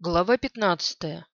Глава 15.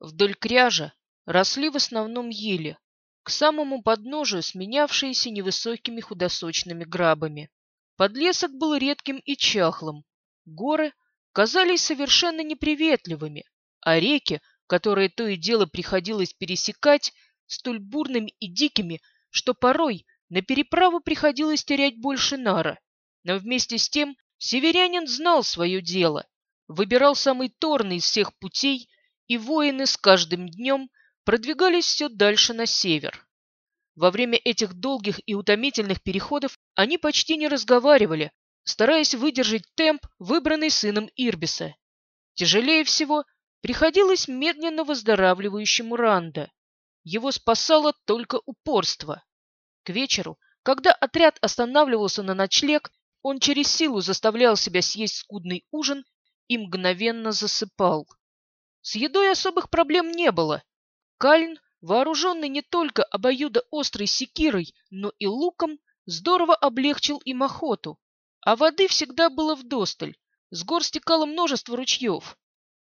Вдоль кряжа росли в основном ели, к самому подножию сменявшиеся невысокими худосочными грабами. Подлесок был редким и чахлым. Горы казались совершенно неприветливыми, а реки, которые то и дело приходилось пересекать, столь бурными и дикими, что порой на переправу приходилось терять больше нара. Но вместе с тем северянин знал свое дело, выбирал самый торный из всех путей, и воины с каждым днем продвигались все дальше на север. Во время этих долгих и утомительных переходов они почти не разговаривали, стараясь выдержать темп, выбранный сыном Ирбиса. Тяжелее всего приходилось медленно выздоравливающему Ранда. Его спасало только упорство. К вечеру, когда отряд останавливался на ночлег, он через силу заставлял себя съесть скудный ужин и мгновенно засыпал. С едой особых проблем не было. Кальн, вооруженный не только обоюдоострой секирой, но и луком, здорово облегчил им охоту. А воды всегда было вдосталь. С гор стекало множество ручьев.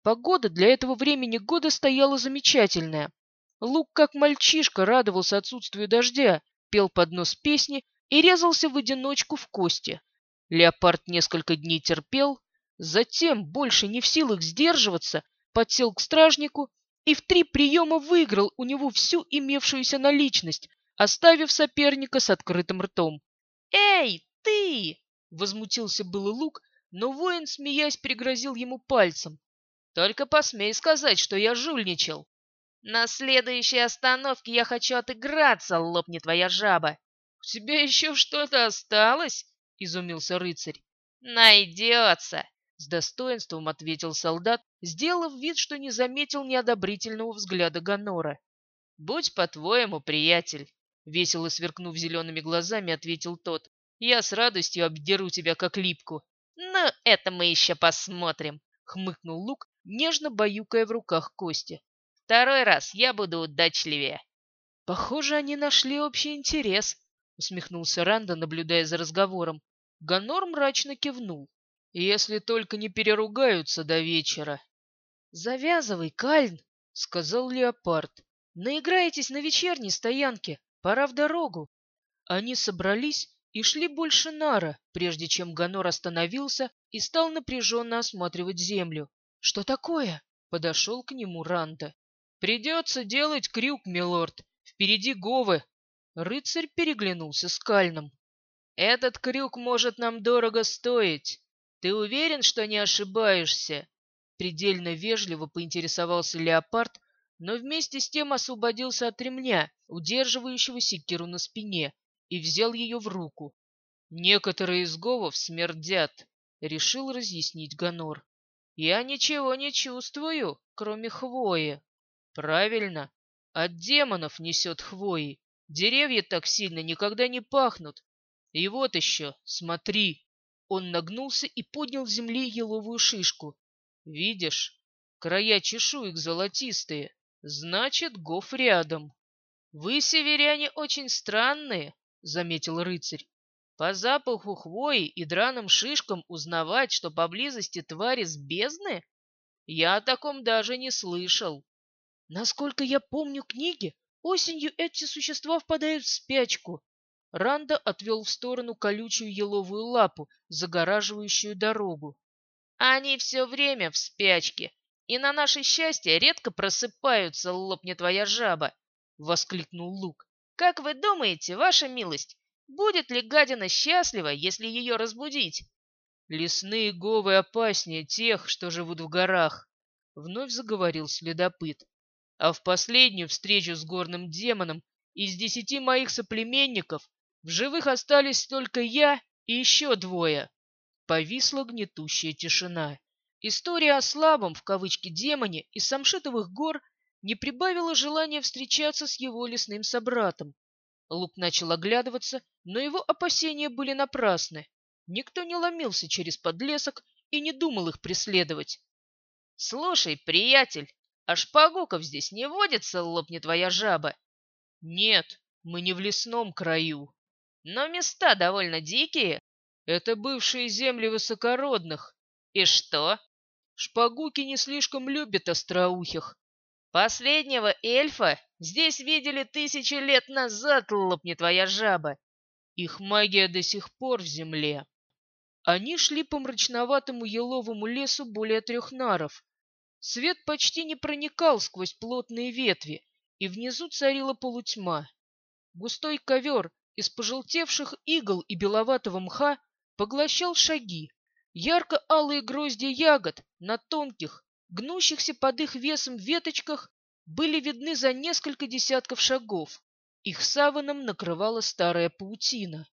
Погода для этого времени года стояла замечательная. Лук, как мальчишка, радовался отсутствию дождя, пел под нос песни и резался в одиночку в кости. Леопард несколько дней терпел, затем, больше не в силах сдерживаться, подсел к стражнику и в три приема выиграл у него всю имевшуюся наличность, оставив соперника с открытым ртом. «Эй, ты!» — возмутился было Лук, но воин, смеясь, пригрозил ему пальцем. «Только посмей сказать, что я жульничал!» «На следующей остановке я хочу отыграться, лопни твоя жаба!» «У тебя еще что-то осталось?» изумился рыцарь. Найдется! С достоинством ответил солдат, сделав вид, что не заметил неодобрительного взгляда Ганора. Будь по-твоему, приятель, весело сверкнув зелеными глазами, ответил тот. Я с радостью обдеру тебя как липку. Ну, это мы еще посмотрим, хмыкнул Лук, нежно баюкая в руках кости. Второй раз я буду удачливее. Похоже, они нашли общий интерес, усмехнулся Ранда, наблюдая за разговором. Ганор мрачно кивнул. «Если только не переругаются до вечера». «Завязывай, Кальн!» — сказал Леопард. «Наиграетесь на вечерней стоянке. Пора в дорогу». Они собрались и шли больше нара, прежде чем Ганор остановился и стал напряженно осматривать землю. «Что такое?» — подошел к нему Ранда. «Придется делать крюк, милорд. Впереди Говы». Рыцарь переглянулся с Кальном. Этот крюк может нам дорого стоить. Ты уверен, что не ошибаешься? Предельно вежливо поинтересовался леопард, но вместе с тем освободился от ремня, удерживающего секиру на спине, и взял ее в руку. Некоторые из говов смердят, решил разъяснить Ганор. Я ничего не чувствую, кроме хвои. Правильно, от демонов несет хвои. Деревья так сильно никогда не пахнут, и вот еще, смотри. Он нагнулся и поднял с земли еловую шишку. Видишь, края чешуек золотистые. Значит, Гоф рядом. Вы, северяне, очень странные, заметил рыцарь. По запаху хвои и драным шишкам узнавать, что поблизости твари с бездны? Я о таком даже не слышал. Насколько я помню книги, осенью эти существа впадают в спячку, Ранда отвел в сторону колючую еловую лапу, загораживающую дорогу. «Они все время в спячке, и на наше счастье редко просыпаются, лопнет твоя жаба!» — воскликнул Лук. «Как вы думаете, ваша милость, будет ли гадина счастлива, если ее разбудить?» «Лесные говы опаснее тех, что живут в горах», — вновь заговорил следопыт. «А в последнюю встречу с горным демоном из десяти моих соплеменников в живых остались только я и еще двое. Повисла гнетущая тишина. История о слабом, в кавычки, демоне из Самшитовых гор не прибавила желания встречаться с его лесным собратом. Лук начал оглядываться, но его опасения были напрасны. Никто не ломился через подлесок и не думал их преследовать. — Слушай, приятель, а шпагоков здесь не водится, лопни твоя жаба? — Нет, мы не в лесном краю, но места довольно дикие. Это бывшие земли высокородных. И что? шпагуки не слишком любят остроухих. Последнего эльфа здесь видели тысячи лет назад, лопни твоя жаба. Их магия до сих пор в земле. Они шли по мрачноватому еловому лесу более трех наров. Свет почти не проникал сквозь плотные ветви, и внизу царила полутьма. Густой ковер из пожелтевших игл и беловатого мха поглощал шаги. Ярко-алые грозди ягод на тонких, гнущихся под их весом веточках были видны за несколько десятков шагов. Их саваном накрывала старая паутина.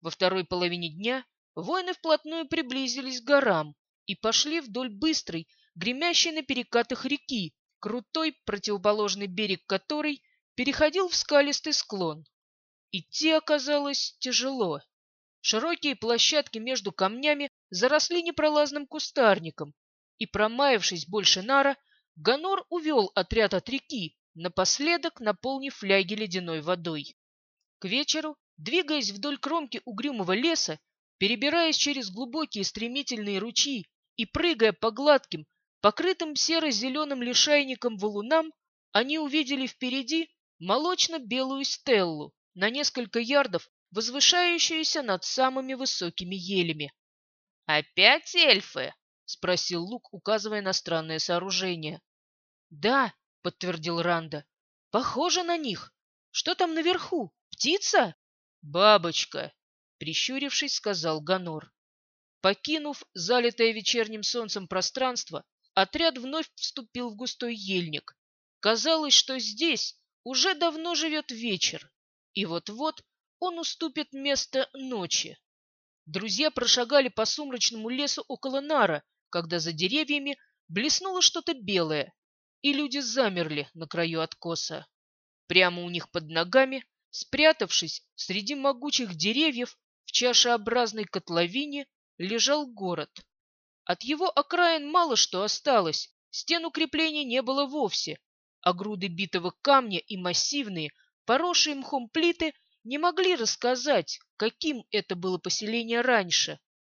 Во второй половине дня воины вплотную приблизились к горам и пошли вдоль быстрой, гремящей на перекатах реки, крутой противоположный берег которой переходил в скалистый склон. Идти оказалось тяжело. Широкие площадки между камнями заросли непролазным кустарником, и, промаявшись больше нара, Ганор увел отряд от реки, напоследок наполнив фляги ледяной водой. К вечеру, двигаясь вдоль кромки угрюмого леса, перебираясь через глубокие стремительные ручьи и прыгая по гладким, покрытым серо-зеленым лишайником валунам, они увидели впереди молочно-белую стеллу на несколько ярдов, возвышающуюся над самыми высокими елями. «Опять эльфы?» — спросил Лук, указывая на странное сооружение. «Да», — подтвердил Ранда, — «похоже на них. Что там наверху? Птица?» «Бабочка», — прищурившись, сказал Ганор. Покинув залитое вечерним солнцем пространство, отряд вновь вступил в густой ельник. Казалось, что здесь уже давно живет вечер, и вот-вот он уступит место ночи. Друзья прошагали по сумрачному лесу около Нара, когда за деревьями блеснуло что-то белое, и люди замерли на краю откоса. Прямо у них под ногами, спрятавшись среди могучих деревьев в чашеобразной котловине, лежал город. От его окраин мало что осталось, стен укреплений не было вовсе, а груды битого камня и массивные, поросшие мхом плиты не могли рассказать, каким это было поселение раньше.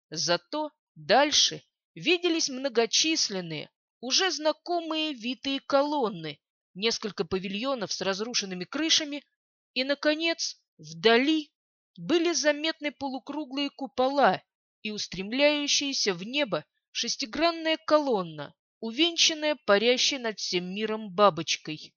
Зато дальше виделись многочисленные, уже знакомые витые колонны, несколько павильонов с разрушенными крышами и, наконец, вдали были заметны полукруглые купола и устремляющаяся в небо шестигранная колонна, увенчанная парящей над всем миром бабочкой.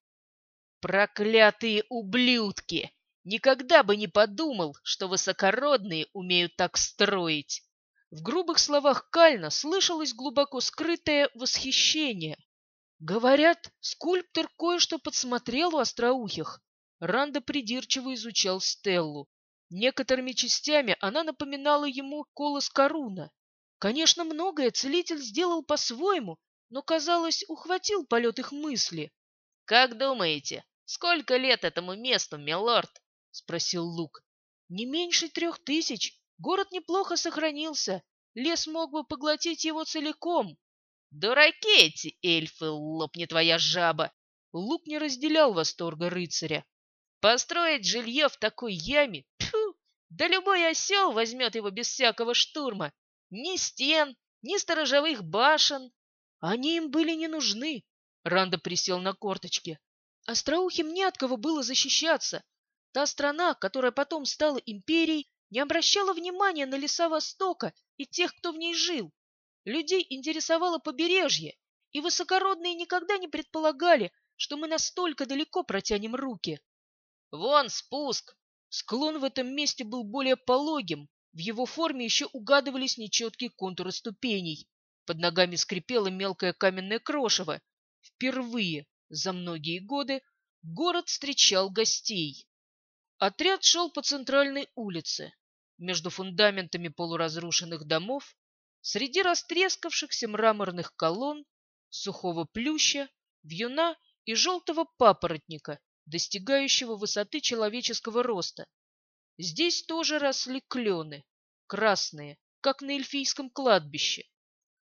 «Проклятые ублюдки! Никогда бы не подумал, что высокородные умеют так строить!» В грубых словах Кальна слышалось глубоко скрытое восхищение. Говорят, скульптор кое-что подсмотрел у остроухих. Ранда придирчиво изучал Стеллу. Некоторыми частями она напоминала ему колос Коруна. Конечно, многое целитель сделал по-своему, но, казалось, ухватил полет их мысли. — Как думаете, сколько лет этому месту, милорд? — спросил Лук. — Не меньше трех тысяч, Город неплохо сохранился. Лес мог бы поглотить его целиком. Дураки эти эльфы, лопни твоя жаба! Лук не разделял восторга рыцаря. Построить жилье в такой яме? Тьфу! Да любой осел возьмет его без всякого штурма. Ни стен, ни сторожевых башен. Они им были не нужны. Ранда присел на корточки. Остроухим не от кого было защищаться. Та страна, которая потом стала империей, не обращала внимания на леса Востока и тех, кто в ней жил. Людей интересовало побережье, и высокородные никогда не предполагали, что мы настолько далеко протянем руки. Вон спуск! Склон в этом месте был более пологим, в его форме еще угадывались нечеткие контуры ступеней. Под ногами скрипело мелкое каменное крошево. Впервые за многие годы город встречал гостей. Отряд шел по центральной улице, между фундаментами полуразрушенных домов, среди растрескавшихся мраморных колонн, сухого плюща, вьюна и желтого папоротника, достигающего высоты человеческого роста. Здесь тоже росли клены, красные, как на эльфийском кладбище.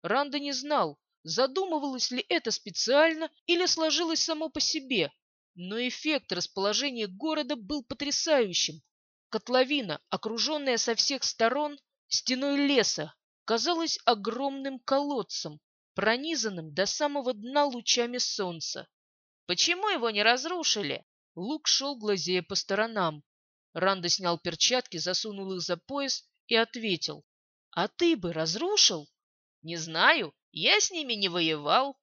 Ранда не знал, задумывалось ли это специально или сложилось само по себе, но эффект расположения города был потрясающим. Котловина, окруженная со всех сторон стеной леса, казалась огромным колодцем, пронизанным до самого дна лучами солнца. «Почему его не разрушили?» Лук шел, глазея по сторонам. Ранда снял перчатки, засунул их за пояс и ответил. «А ты бы разрушил?» «Не знаю, я с ними не воевал».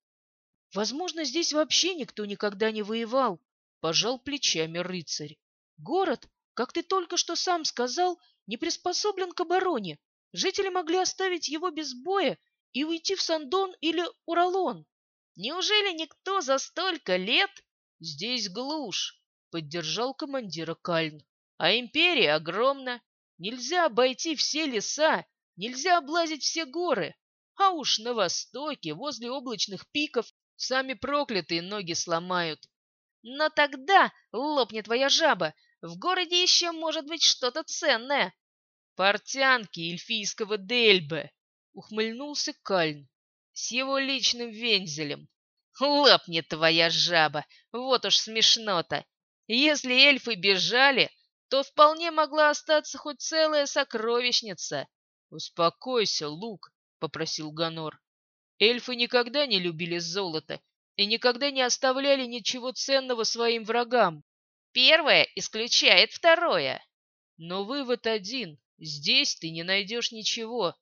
«Возможно, здесь вообще никто никогда не воевал», — пожал плечами рыцарь. «Город, как ты только что сам сказал, не приспособлен к обороне. Жители могли оставить его без боя и уйти в Сандон или Уралон. Неужели никто за столько лет здесь глушь? Поддержал командира Кальн. А империя огромна. Нельзя обойти все леса, нельзя облазить все горы. А уж на востоке, возле облачных пиков, сами проклятые ноги сломают. Но тогда лопнет твоя жаба. В городе еще может быть что-то ценное. Портянки эльфийского Дельбе, ухмыльнулся Кальн с его личным вензелем. Лопнет твоя жаба, вот уж смешно-то. Если эльфы бежали, то вполне могла остаться хоть целая сокровищница. Успокойся, Лук, попросил Ганор. Эльфы никогда не любили золото и никогда не оставляли ничего ценного своим врагам. Первое исключает второе. Но вывод один. Здесь ты не найдешь ничего.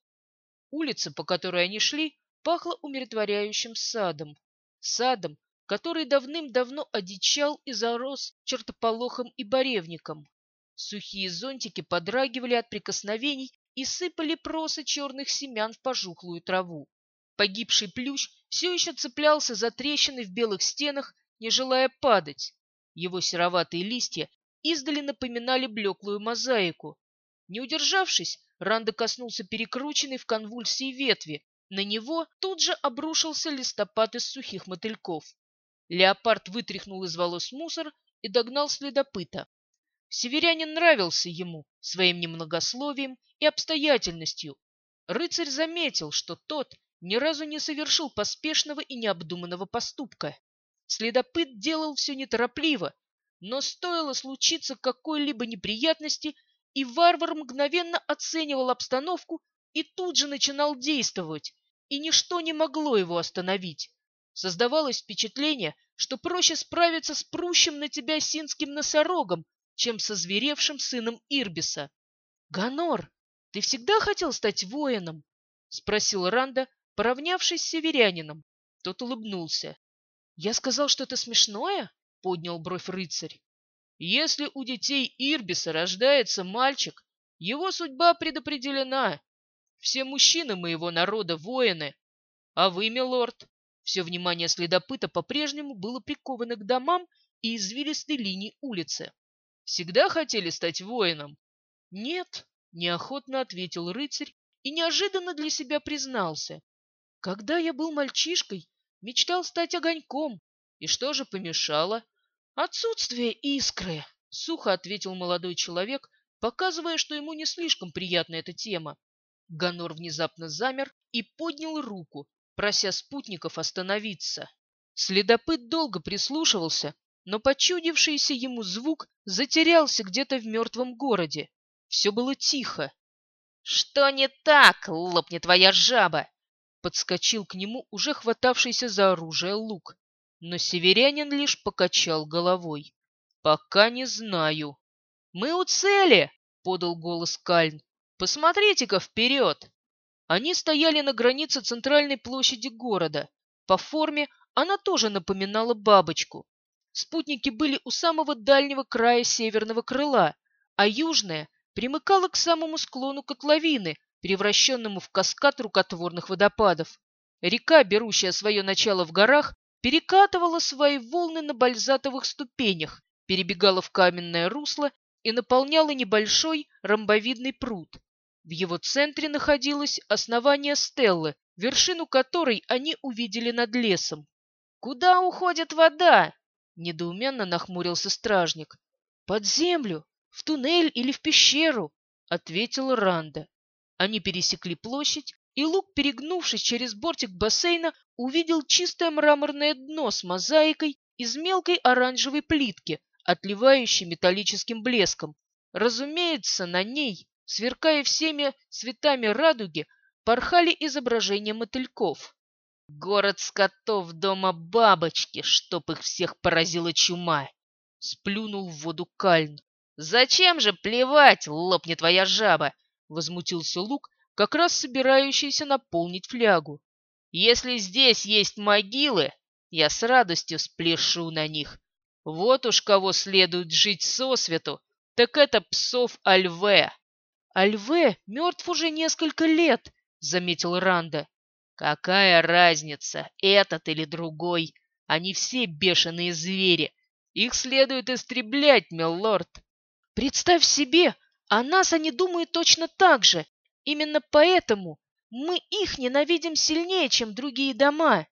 Улица, по которой они шли, пахла умиротворяющим садом. Садом, который давным-давно одичал и зарос чертополохом и боревником. Сухие зонтики подрагивали от прикосновений и сыпали просы черных семян в пожухлую траву. Погибший плющ все еще цеплялся за трещины в белых стенах, не желая падать. Его сероватые листья издали напоминали блеклую мозаику. Не удержавшись, Ранда коснулся перекрученной в конвульсии ветви. На него тут же обрушился листопад из сухих мотыльков. Леопард вытряхнул из волос мусор и догнал следопыта. Северянин нравился ему своим немногословием и обстоятельностью. Рыцарь заметил, что тот ни разу не совершил поспешного и необдуманного поступка. Следопыт делал все неторопливо, но стоило случиться какой-либо неприятности, и варвар мгновенно оценивал обстановку и тут же начинал действовать, и ничто не могло его остановить. Создавалось впечатление, что проще справиться с прущим на тебя синским носорогом, чем со зверевшим сыном Ирбиса. — Ганор, ты всегда хотел стать воином? — спросил Ранда, поравнявшись с северянином. Тот улыбнулся. «Я сказал что-то смешное?» — поднял бровь рыцарь. «Если у детей Ирбиса рождается мальчик, его судьба предопределена. Все мужчины моего народа воины. А вы, милорд?» Все внимание следопыта по-прежнему было приковано к домам и извилистой линии улицы. «Всегда хотели стать воином?» «Нет», — неохотно ответил рыцарь и неожиданно для себя признался. «Когда я был мальчишкой, Мечтал стать огоньком. И что же помешало? Отсутствие искры, сухо ответил молодой человек, показывая, что ему не слишком приятна эта тема. Ганор внезапно замер и поднял руку, прося спутников остановиться. Следопыт долго прислушивался, но почудившийся ему звук затерялся где-то в мертвом городе. Все было тихо. «Что не так, лопнет твоя жаба?» Подскочил к нему уже хватавшийся за оружие лук. Но северянин лишь покачал головой. «Пока не знаю». «Мы у цели!» — подал голос Кальн. «Посмотрите-ка вперед!» Они стояли на границе центральной площади города. По форме она тоже напоминала бабочку. Спутники были у самого дальнего края северного крыла, а южная примыкала к самому склону котловины, превращенному в каскад рукотворных водопадов. Река, берущая свое начало в горах, перекатывала свои волны на бальзатовых ступенях, перебегала в каменное русло и наполняла небольшой ромбовидный пруд. В его центре находилось основание стеллы, вершину которой они увидели над лесом. «Куда уходит вода?» — недоуменно нахмурился стражник. «Под землю, в туннель или в пещеру», — ответила Ранда. Они пересекли площадь, и Лук, перегнувшись через бортик бассейна, увидел чистое мраморное дно с мозаикой из мелкой оранжевой плитки, отливающей металлическим блеском. Разумеется, на ней, сверкая всеми цветами радуги, порхали изображения мотыльков. Город скотов дома бабочки, чтоб их всех поразила чума. Сплюнул в воду Кальн. Зачем же плевать, лопнет твоя жаба? Возмутился Лук, как раз собирающийся наполнить флягу. Если здесь есть могилы, я с радостью спляшу на них. Вот уж кого следует жить сосвету, так это псов Альве. Альве мертв уже несколько лет, заметил Ранда. Какая разница, этот или другой? Они все бешеные звери. Их следует истреблять, милорд. Представь себе, о нас они думают точно так же. Именно поэтому мы их ненавидим сильнее, чем другие дома.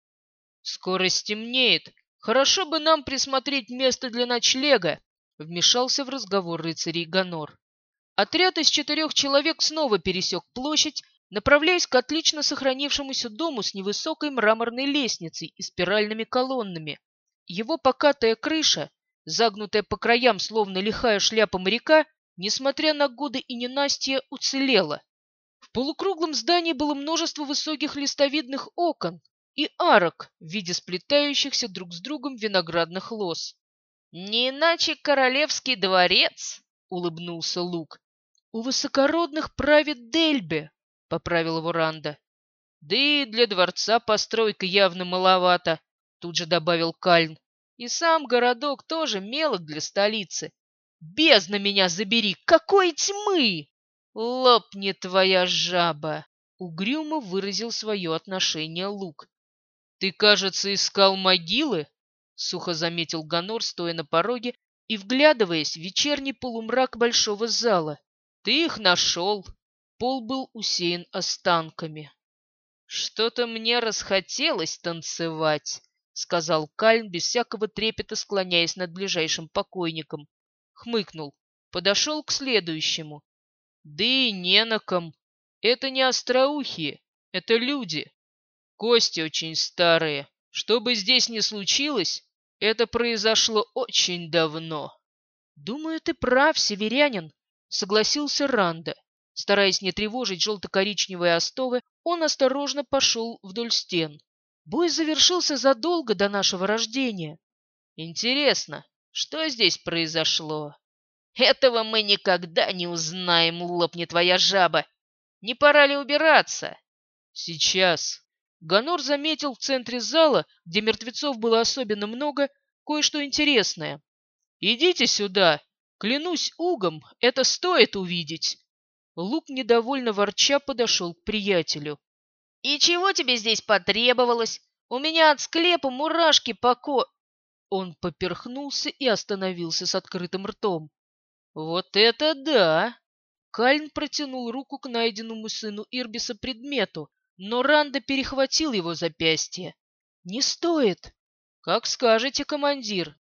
Скоро стемнеет. Хорошо бы нам присмотреть место для ночлега, вмешался в разговор рыцарей Ганор. Отряд из четырех человек снова пересек площадь направляясь к отлично сохранившемуся дому с невысокой мраморной лестницей и спиральными колоннами. Его покатая крыша, загнутая по краям, словно лихая шляпа моряка, несмотря на годы и ненастье, уцелела. В полукруглом здании было множество высоких листовидных окон и арок в виде сплетающихся друг с другом виноградных лоз. «Не иначе королевский дворец!» — улыбнулся Лук. «У высокородных правит Дельбе, — поправил его Ранда. «Да и для дворца постройка явно маловато», — тут же добавил Кальн. «И сам городок тоже мелок для столицы. Бездна меня забери! Какой тьмы!» «Лопни твоя жаба!» — угрюмо выразил свое отношение Лук. «Ты, кажется, искал могилы?» — сухо заметил Ганор, стоя на пороге и вглядываясь в вечерний полумрак большого зала. «Ты их нашел, Пол был усеян останками. «Что-то мне расхотелось танцевать», — сказал Кальн, без всякого трепета склоняясь над ближайшим покойником. Хмыкнул, подошел к следующему. «Да и не на ком. Это не остроухие, это люди. Кости очень старые. Что бы здесь ни случилось, это произошло очень давно». «Думаю, ты прав, северянин», — согласился Ранда. Стараясь не тревожить желто-коричневые остовы, он осторожно пошел вдоль стен. Бой завершился задолго до нашего рождения. Интересно, что здесь произошло? Этого мы никогда не узнаем, лопни твоя жаба. Не пора ли убираться? Сейчас. Ганор заметил в центре зала, где мертвецов было особенно много, кое-что интересное. Идите сюда. Клянусь угом, это стоит увидеть. Лук недовольно ворча подошел к приятелю. «И чего тебе здесь потребовалось? У меня от склепа мурашки по ко...» Он поперхнулся и остановился с открытым ртом. «Вот это да!» Кальн протянул руку к найденному сыну Ирбиса предмету, но Ранда перехватил его запястье. «Не стоит!» «Как скажете, командир!»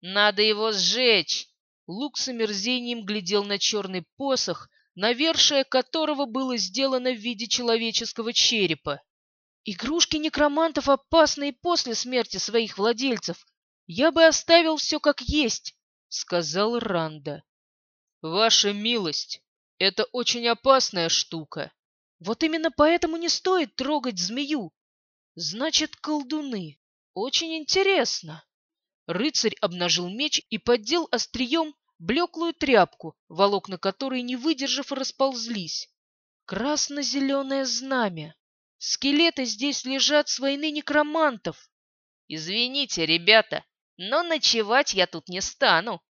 «Надо его сжечь!» Лук с омерзением глядел на черный посох, навершие которого было сделано в виде человеческого черепа. Игрушки некромантов опасны и после смерти своих владельцев. Я бы оставил все как есть, — сказал Ранда. Ваша милость, это очень опасная штука. Вот именно поэтому не стоит трогать змею. Значит, колдуны. Очень интересно. Рыцарь обнажил меч и поддел острием блеклую тряпку, волокна которой, не выдержав, расползлись. Красно-зеленое знамя. Скелеты здесь лежат с войны некромантов. Извините, ребята, но ночевать я тут не стану.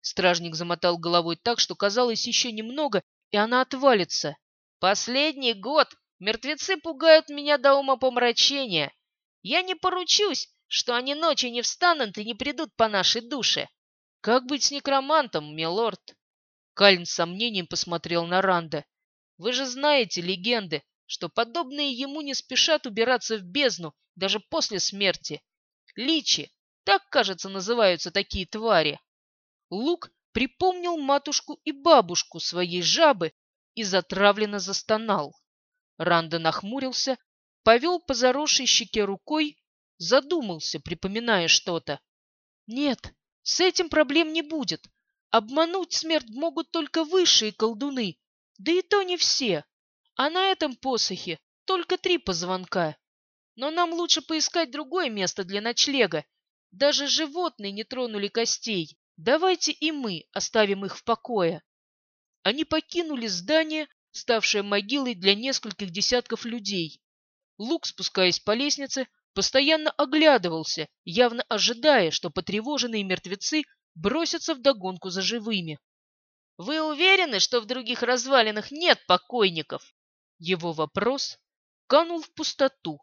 Стражник замотал головой так, что казалось еще немного, и она отвалится. Последний год мертвецы пугают меня до ума помрачения. Я не поручусь, что они ночью не встанут и не придут по нашей душе. Как быть с некромантом, милорд? Кальн с сомнением посмотрел на Ранда. Вы же знаете легенды, что подобные ему не спешат убираться в бездну даже после смерти. Личи, так, кажется, называются такие твари. Лук припомнил матушку и бабушку своей жабы и затравленно застонал. Ранда нахмурился, повел по заросшей щеке рукой, задумался, припоминая что-то. Нет, с этим проблем не будет. Обмануть смерть могут только высшие колдуны, да и то не все. А на этом посохе только три позвонка. Но нам лучше поискать другое место для ночлега. Даже животные не тронули костей. Давайте и мы оставим их в покое. Они покинули здание, ставшее могилой для нескольких десятков людей. Лук, спускаясь по лестнице, постоянно оглядывался, явно ожидая, что потревоженные мертвецы бросятся в догонку за живыми. «Вы уверены, что в других развалинах нет покойников?» Его вопрос канул в пустоту.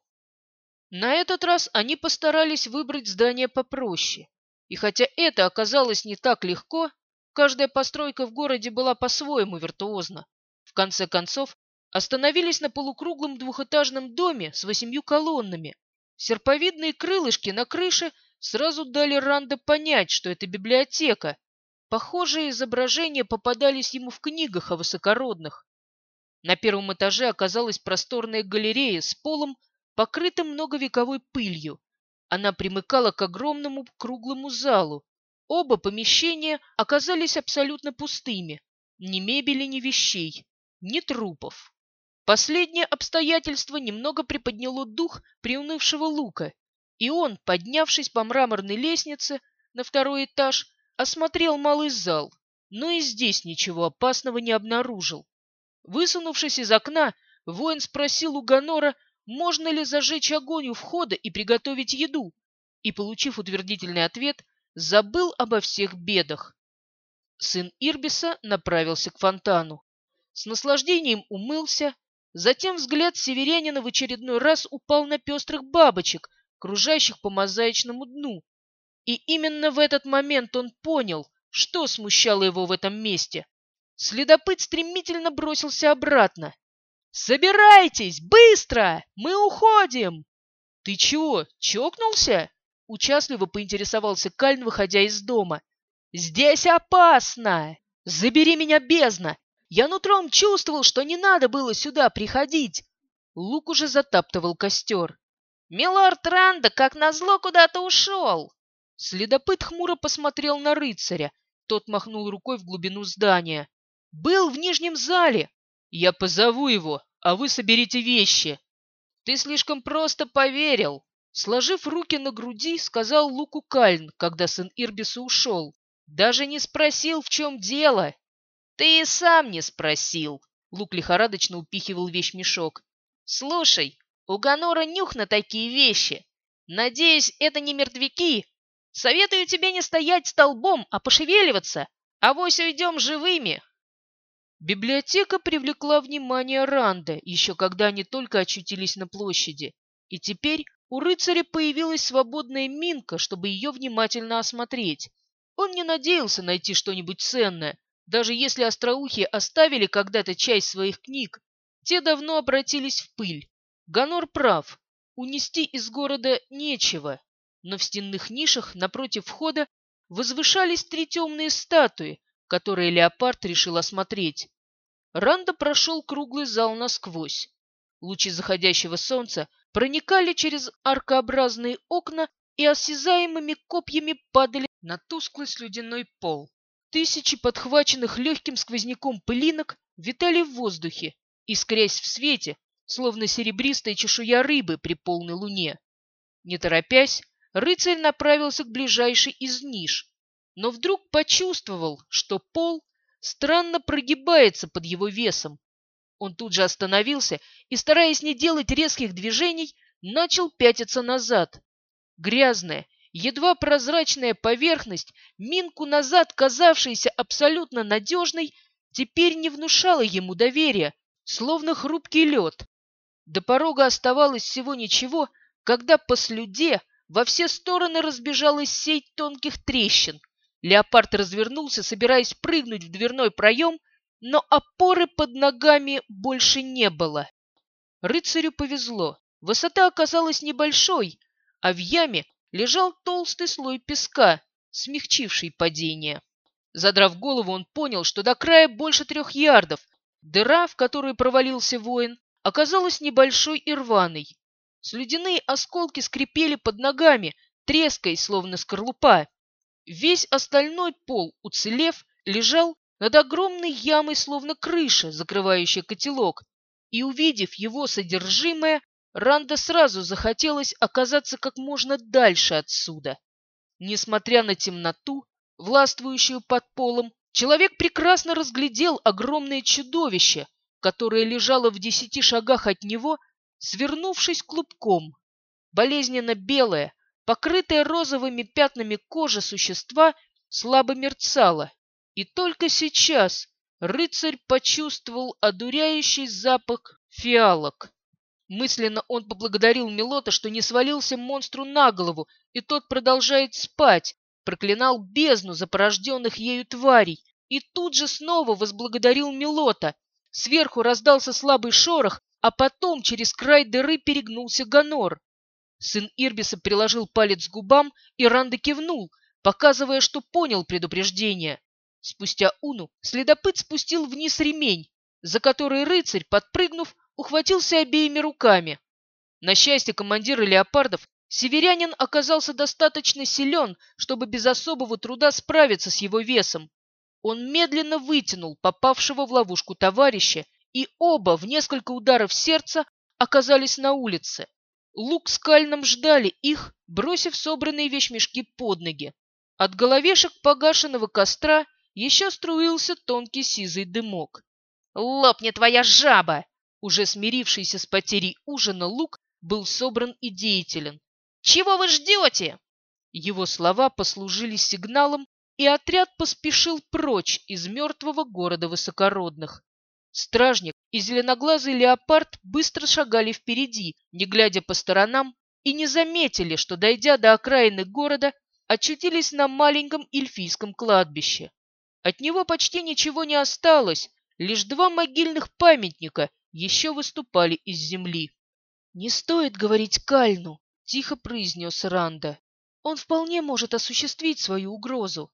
На этот раз они постарались выбрать здание попроще. И хотя это оказалось не так легко, каждая постройка в городе была по-своему виртуозна. В конце концов, остановились на полукруглом двухэтажном доме с восемью колоннами. Серповидные крылышки на крыше сразу дали Ранда понять, что это библиотека. Похожие изображения попадались ему в книгах о высокородных. На первом этаже оказалась просторная галерея с полом, покрытым многовековой пылью. Она примыкала к огромному круглому залу. Оба помещения оказались абсолютно пустыми. Ни мебели, ни вещей, ни трупов. Последнее обстоятельство немного приподняло дух приунывшего Лука, и он, поднявшись по мраморной лестнице на второй этаж, осмотрел малый зал, но и здесь ничего опасного не обнаружил. Высунувшись из окна, воин спросил у Ганора, можно ли зажечь огонь у входа и приготовить еду, и, получив утвердительный ответ, забыл обо всех бедах. Сын Ирбиса направился к фонтану. С наслаждением умылся, затем взгляд северянина в очередной раз упал на пестрых бабочек, кружащих по мозаичному дну. И именно в этот момент он понял, что смущало его в этом месте. Следопыт стремительно бросился обратно. «Собирайтесь! Быстро! Мы уходим!» «Ты чего, чокнулся?» Участливо поинтересовался Кальн, выходя из дома. «Здесь опасно! Забери меня, бездна! Я нутром чувствовал, что не надо было сюда приходить!» Лук уже затаптывал костер. «Милорд Ранда, как назло, куда-то ушел!» Следопыт хмуро посмотрел на рыцаря. Тот махнул рукой в глубину здания. «Был в нижнем зале!» Я позову его, а вы соберите вещи. Ты слишком просто поверил. Сложив руки на груди, сказал Луку Кальн, когда сын Ирбиса ушел. Даже не спросил, в чем дело. Ты и сам не спросил. Лук лихорадочно упихивал вещмешок. Слушай, у Ганора нюх на такие вещи. Надеюсь, это не мертвяки. Советую тебе не стоять столбом, а пошевеливаться. Авось уйдем живыми, Библиотека привлекла внимание Ранда, еще когда они только очутились на площади. И теперь у рыцаря появилась свободная минка, чтобы ее внимательно осмотреть. Он не надеялся найти что-нибудь ценное, даже если остроухие оставили когда-то часть своих книг. Те давно обратились в пыль. Ганор прав, унести из города нечего. Но в стенных нишах напротив входа возвышались три темные статуи, которые леопард решил осмотреть. Ранда прошел круглый зал насквозь. Лучи заходящего солнца проникали через аркообразные окна и осязаемыми копьями падали на тусклый слюдяной пол. Тысячи подхваченных легким сквозняком пылинок витали в воздухе, искрясь в свете, словно серебристая чешуя рыбы при полной луне. Не торопясь, рыцарь направился к ближайшей из ниш, но вдруг почувствовал, что пол странно прогибается под его весом. Он тут же остановился и, стараясь не делать резких движений, начал пятиться назад. Грязная, едва прозрачная поверхность, минку назад казавшаяся абсолютно надежной, теперь не внушала ему доверия, словно хрупкий лед. До порога оставалось всего ничего, когда по слюде во все стороны разбежалась сеть тонких трещин, Леопард развернулся, собираясь прыгнуть в дверной проем, но опоры под ногами больше не было. Рыцарю повезло. Высота оказалась небольшой, а в яме лежал толстый слой песка, смягчивший падение. Задрав голову, он понял, что до края больше трех ярдов. Дыра, в которую провалился воин, оказалась небольшой и рваной. Слюдяные осколки скрипели под ногами, трескаясь, словно скорлупа. Весь остальной пол, уцелев, лежал над огромной ямой, словно крыша, закрывающая котелок, и, увидев его содержимое, Ранда сразу захотелось оказаться как можно дальше отсюда. Несмотря на темноту, властвующую под полом, человек прекрасно разглядел огромное чудовище, которое лежало в десяти шагах от него, свернувшись клубком. Болезненно белое, покрытая розовыми пятнами кожа существа слабо мерцала, и только сейчас рыцарь почувствовал одуряющий запах фиалок. Мысленно он поблагодарил Милота, что не свалился монстру на голову, и тот продолжает спать, проклинал бездну за порожденных ею тварей, и тут же снова возблагодарил Милота. Сверху раздался слабый шорох, а потом через край дыры перегнулся Ганор. Сын Ирбиса приложил палец к губам, и Ранда кивнул, показывая, что понял предупреждение. Спустя уну следопыт спустил вниз ремень, за который рыцарь, подпрыгнув, ухватился обеими руками. На счастье командира леопардов, северянин оказался достаточно силен, чтобы без особого труда справиться с его весом. Он медленно вытянул попавшего в ловушку товарища, и оба в несколько ударов сердца оказались на улице. Лук с Кальном ждали их, бросив собранные вещмешки под ноги. От головешек погашенного костра еще струился тонкий сизый дымок. «Лопни твоя жаба!» Уже смирившийся с потерей ужина Лук был собран и деятелен. «Чего вы ждете?» Его слова послужили сигналом, и отряд поспешил прочь из мертвого города высокородных. Стражник и зеленоглазый леопард быстро шагали впереди, не глядя по сторонам, и не заметили, что, дойдя до окраины города, очутились на маленьком эльфийском кладбище. От него почти ничего не осталось, лишь два могильных памятника еще выступали из земли. «Не стоит говорить Кальну», — тихо произнес Ранда. «Он вполне может осуществить свою угрозу».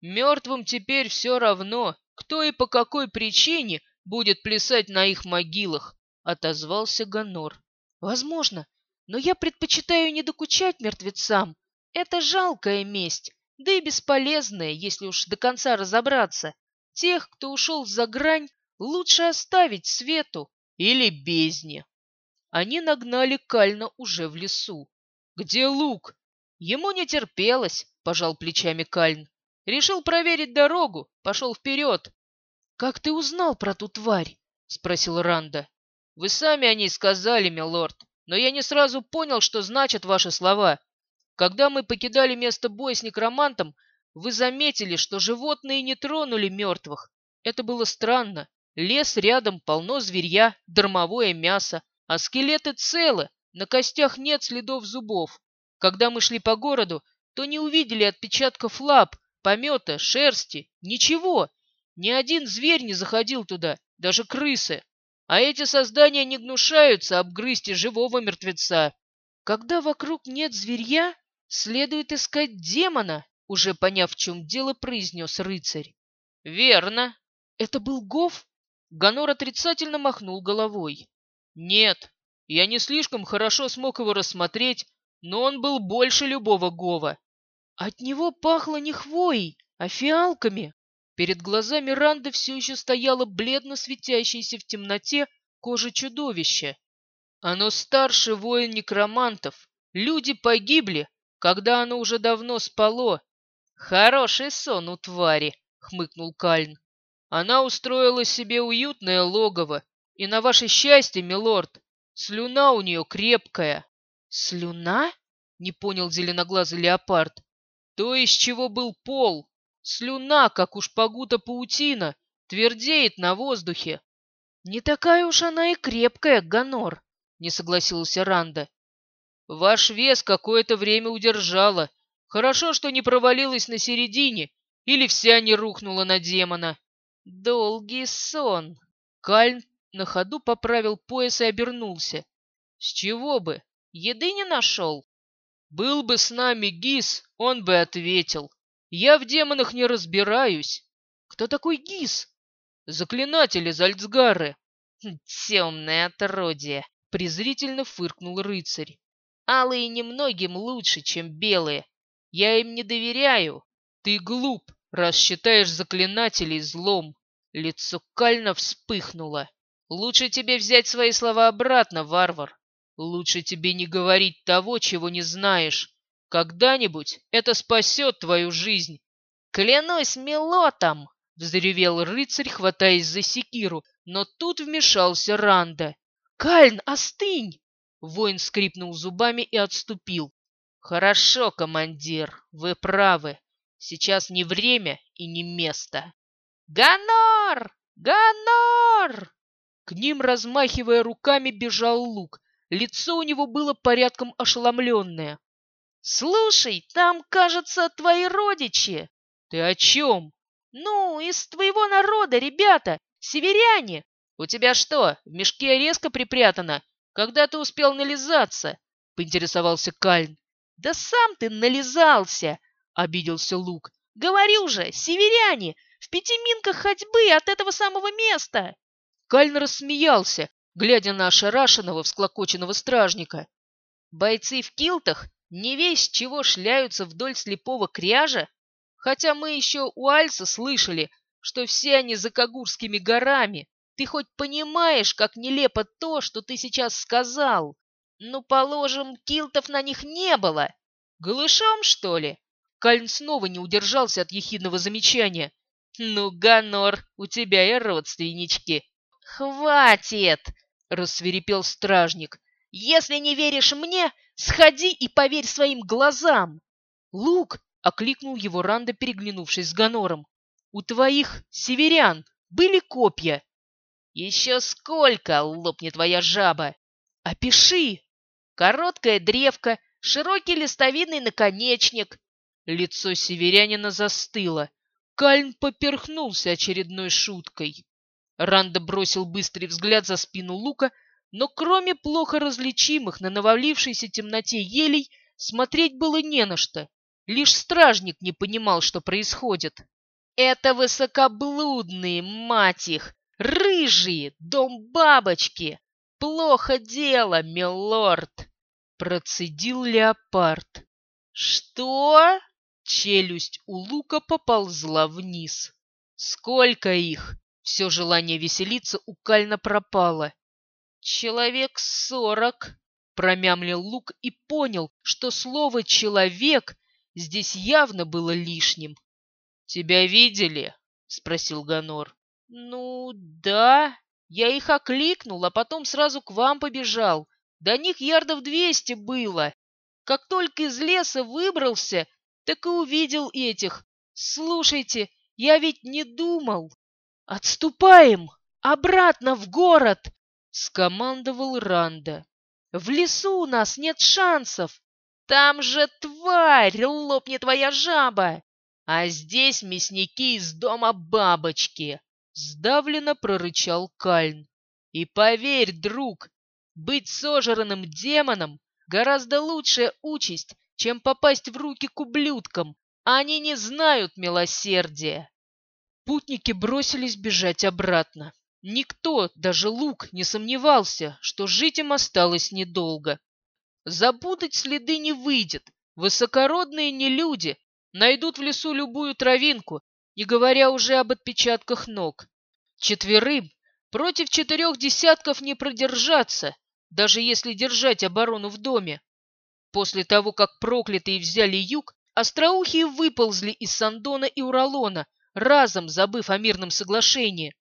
«Мертвым теперь все равно, кто и по какой причине будет плясать на их могилах, — отозвался Ганор. — Возможно, но я предпочитаю не докучать мертвецам. Это жалкая месть, да и бесполезная, если уж до конца разобраться. Тех, кто ушел за грань, лучше оставить свету или бездне. Они нагнали Кальна уже в лесу. — Где лук? — Ему не терпелось, — пожал плечами Кальн. Решил проверить дорогу, пошел вперед. «Как ты узнал про ту тварь?» — спросил Ранда. «Вы сами о ней сказали, милорд, но я не сразу понял, что значат ваши слова. Когда мы покидали место боя с некромантом, вы заметили, что животные не тронули мертвых. Это было странно. Лес рядом, полно зверья, дармовое мясо, а скелеты целы, на костях нет следов зубов. Когда мы шли по городу, то не увидели отпечатков лап, помета, шерсти, ничего. Ни один зверь не заходил туда, даже крысы. А эти создания не гнушаются обгрызть живого мертвеца. Когда вокруг нет зверья, следует искать демона, уже поняв, в чем дело, произнес рыцарь. Верно. Это был Гов? Ганор отрицательно махнул головой. Нет, я не слишком хорошо смог его рассмотреть, но он был больше любого Гова. От него пахло не хвоей, а фиалками. Перед глазами Ранды все еще стояло бледно светящееся в темноте кожа чудовища. Оно старше воин некромантов. Люди погибли, когда оно уже давно спало. Хороший сон у твари, хмыкнул Кальн. Она устроила себе уютное логово, и на ваше счастье, милорд, слюна у нее крепкая. Слюна? Не понял зеленоглазый леопард. То, из чего был пол, Слюна, как у шпагута паутина, твердеет на воздухе. Не такая уж она и крепкая, Ганор, не согласился Ранда. Ваш вес какое-то время удержала. Хорошо, что не провалилась на середине или вся не рухнула на демона. Долгий сон. Кальн на ходу поправил пояс и обернулся. С чего бы? Еды не нашел? Был бы с нами Гис, он бы ответил. Я в демонах не разбираюсь. Кто такой Гис? Заклинатель из Альцгары. Хм, Темное отродье, презрительно фыркнул рыцарь. Алые немногим лучше, чем белые. Я им не доверяю. Ты глуп, раз считаешь заклинателей злом. Лицо Кальна вспыхнуло. Лучше тебе взять свои слова обратно, варвар. Лучше тебе не говорить того, чего не знаешь. Когда-нибудь это спасет твою жизнь. Клянусь мелотом! Взревел рыцарь, хватаясь за секиру, но тут вмешался Ранда. «Кальн, остынь!» Воин скрипнул зубами и отступил. «Хорошо, командир, вы правы. Сейчас не время и не место». «Ганор! Ганор!» К ним, размахивая руками, бежал лук. Лицо у него было порядком ошеломленное. «Слушай, там, кажется, твои родичи!» «Ты о чем?» «Ну, из твоего народа, ребята, северяне! У тебя что, в мешке резко припрятано? Когда ты успел нализаться?» — поинтересовался Кальн. «Да сам ты нализался!» — обиделся Лук. «Говорю же, северяне, в пяти минках ходьбы от этого самого места!» Кальн рассмеялся, глядя на ошарашенного, всклокоченного стражника. «Бойцы в килтах не весь чего шляются вдоль слепого кряжа? Хотя мы еще у Альса слышали, что все они за Кагурскими горами. Ты хоть понимаешь, как нелепо то, что ты сейчас сказал? Ну, положим, килтов на них не было. Голышом, что ли? Кальн снова не удержался от ехидного замечания. Ну, Ганор, у тебя и родственнички. Хватит! Рассверепел стражник. Если не веришь мне, сходи и поверь своим глазам. Лук, — окликнул его Ранда, переглянувшись с Ганором. «У твоих северян были копья?» «Еще сколько, лопнет твоя жаба!» «Опиши!» «Короткая древка, широкий листовидный наконечник». Лицо северянина застыло. Кальн поперхнулся очередной шуткой. Ранда бросил быстрый взгляд за спину лука, но кроме плохо различимых на навалившейся темноте елей смотреть было не на что. Лишь стражник не понимал, что происходит. «Это высокоблудные, мать их! Рыжие! Дом бабочки! Плохо дело, милорд!» Процедил леопард. «Что?» Челюсть у лука поползла вниз. «Сколько их?» Все желание веселиться укально пропало. «Человек сорок», — промямлил лук и понял, что слово «человек» здесь явно было лишним. «Тебя видели?» — спросил Ганор. «Ну, да. Я их окликнул, а потом сразу к вам побежал. До них ярдов двести было. Как только из леса выбрался, так и увидел этих. Слушайте, я ведь не думал. Отступаем! Обратно в город!» — скомандовал Ранда. «В лесу у нас нет шансов. Там же тварь, лопнет твоя жаба! А здесь мясники из дома бабочки!» Сдавленно прорычал Кальн. «И поверь, друг, быть сожранным демоном гораздо лучшая участь, чем попасть в руки к ублюдкам. Они не знают милосердия!» Путники бросились бежать обратно. Никто, даже Лук, не сомневался, что жить им осталось недолго. Запутать следы не выйдет. Высокородные не люди. Найдут в лесу любую травинку, не говоря уже об отпечатках ног. Четверым против четырех десятков не продержаться, даже если держать оборону в доме. После того, как проклятые взяли юг, остроухие выползли из Сандона и Уралона, разом забыв о мирном соглашении.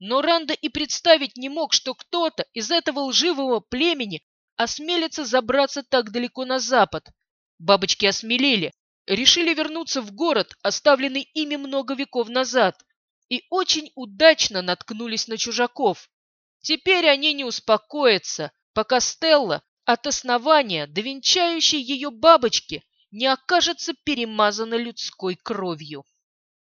Но Ранда и представить не мог, что кто-то из этого лживого племени осмелится забраться так далеко на запад. Бабочки осмелели, решили вернуться в город, оставленный ими много веков назад, и очень удачно наткнулись на чужаков. Теперь они не успокоятся, пока Стелла от основания до венчающей ее бабочки не окажется перемазана людской кровью.